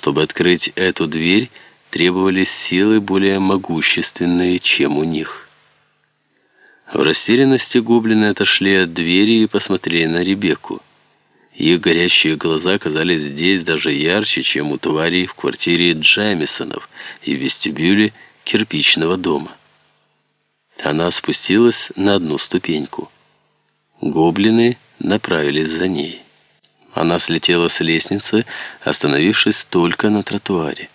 Чтобы открыть эту дверь, требовались силы более могущественные, чем у них. В растерянности гоблины отошли от двери и посмотрели на Ребекку. Их горящие глаза казались здесь даже ярче, чем у тварей в квартире Джаймисонов и в вестибюле кирпичного дома. Она спустилась на одну ступеньку. Гоблины направились за ней. Она слетела с лестницы, остановившись только на тротуаре.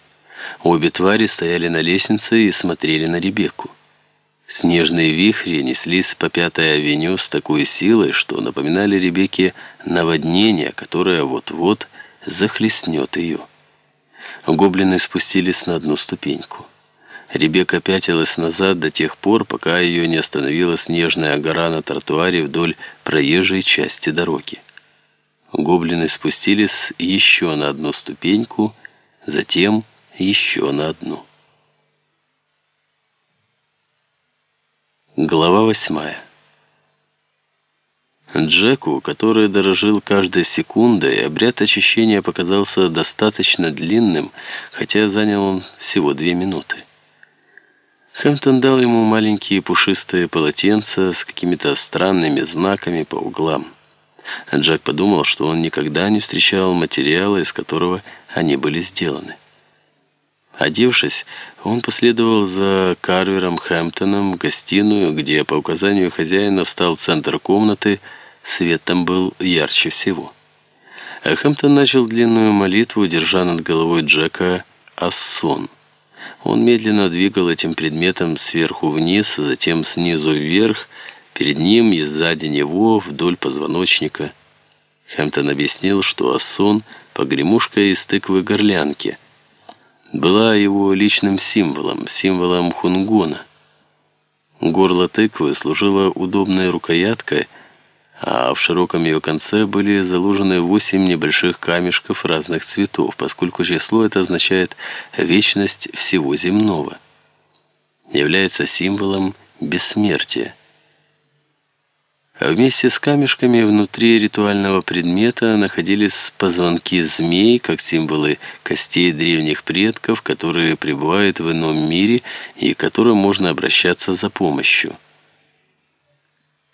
Обе твари стояли на лестнице и смотрели на Ребекку. Снежные вихри неслись по Пятой авеню с такой силой, что напоминали Ребекке наводнение, которое вот-вот захлестнет ее. Гоблины спустились на одну ступеньку. Ребекка пятилась назад до тех пор, пока ее не остановила снежная гора на тротуаре вдоль проезжей части дороги. Гоблины спустились еще на одну ступеньку, затем еще на одну. Глава восьмая. Джеку, который дорожил каждой секундой, обряд очищения показался достаточно длинным, хотя занял он всего две минуты. Хэмптон дал ему маленькие пушистые полотенца с какими-то странными знаками по углам. Джек подумал, что он никогда не встречал материала, из которого они были сделаны. Одевшись, он последовал за Карвером Хэмптоном в гостиную, где по указанию хозяина встал центр комнаты, свет там был ярче всего. А Хэмптон начал длинную молитву, держа над головой Джека «Ассон». Он медленно двигал этим предметом сверху вниз, затем снизу вверх, перед ним и сзади него, вдоль позвоночника. Хэмптон объяснил, что Ассон — погремушка из тыквы-горлянки — была его личным символом, символом хунгона. Горло тыквы служило удобной рукояткой, а в широком ее конце были заложены восемь небольших камешков разных цветов, поскольку число это означает вечность всего земного. Является символом бессмертия. А вместе с камешками внутри ритуального предмета находились позвонки змей, как символы костей древних предков, которые пребывают в ином мире и к которым можно обращаться за помощью.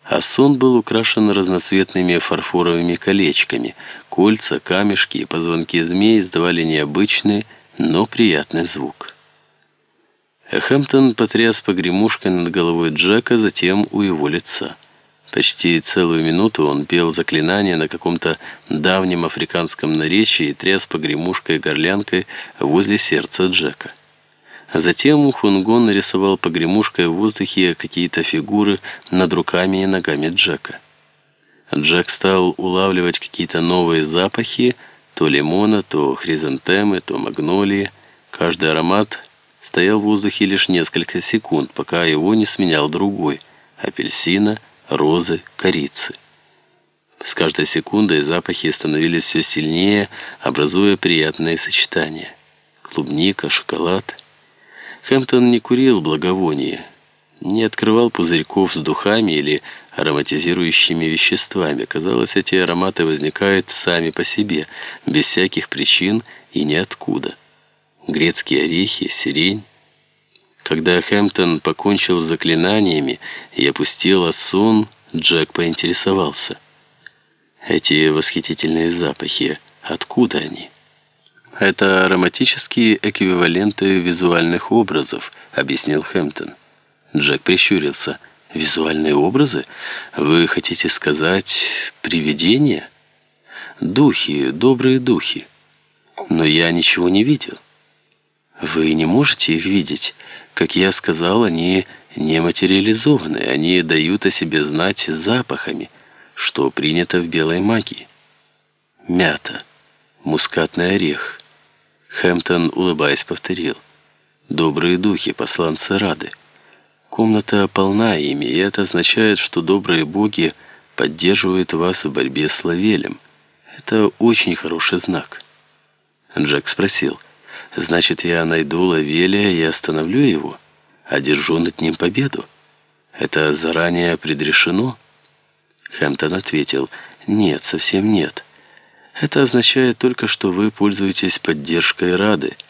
А был украшен разноцветными фарфоровыми колечками. Кольца, камешки и позвонки змей издавали необычный, но приятный звук. Хэмптон потряс погремушкой над головой Джека, затем у его лица. Почти целую минуту он пел заклинание на каком-то давнем африканском наречии и тряс погремушкой и горлянкой возле сердца Джека. Затем Хунгон нарисовал погремушкой в воздухе какие-то фигуры над руками и ногами Джека. Джек стал улавливать какие-то новые запахи, то лимона, то хризантемы, то магнолии. Каждый аромат стоял в воздухе лишь несколько секунд, пока его не сменял другой – апельсина – розы, корицы. С каждой секундой запахи становились все сильнее, образуя приятные сочетания. Клубника, шоколад. Хэмптон не курил благовония, не открывал пузырьков с духами или ароматизирующими веществами. Казалось, эти ароматы возникают сами по себе, без всяких причин и ниоткуда. Грецкие орехи, сирень, когда Хэмптон покончил с заклинаниями и опустил сон, Джек поинтересовался. «Эти восхитительные запахи, откуда они?» «Это ароматические эквиваленты визуальных образов», — объяснил Хэмптон. Джек прищурился. «Визуальные образы? Вы хотите сказать привидения?» «Духи, добрые духи. Но я ничего не видел». «Вы не можете их видеть?» Как я сказал, они не материализованы, они дают о себе знать запахами, что принято в белой магии. Мята, мускатный орех. Хэмптон, улыбаясь, повторил. Добрые духи, посланцы рады. Комната полна ими, и это означает, что добрые боги поддерживают вас в борьбе с Лавелем. Это очень хороший знак. Джек спросил. Значит, я найду Лавелия и остановлю его, одержу над ним победу. Это заранее предрешено? Хэмптон ответил, нет, совсем нет. Это означает только, что вы пользуетесь поддержкой Рады –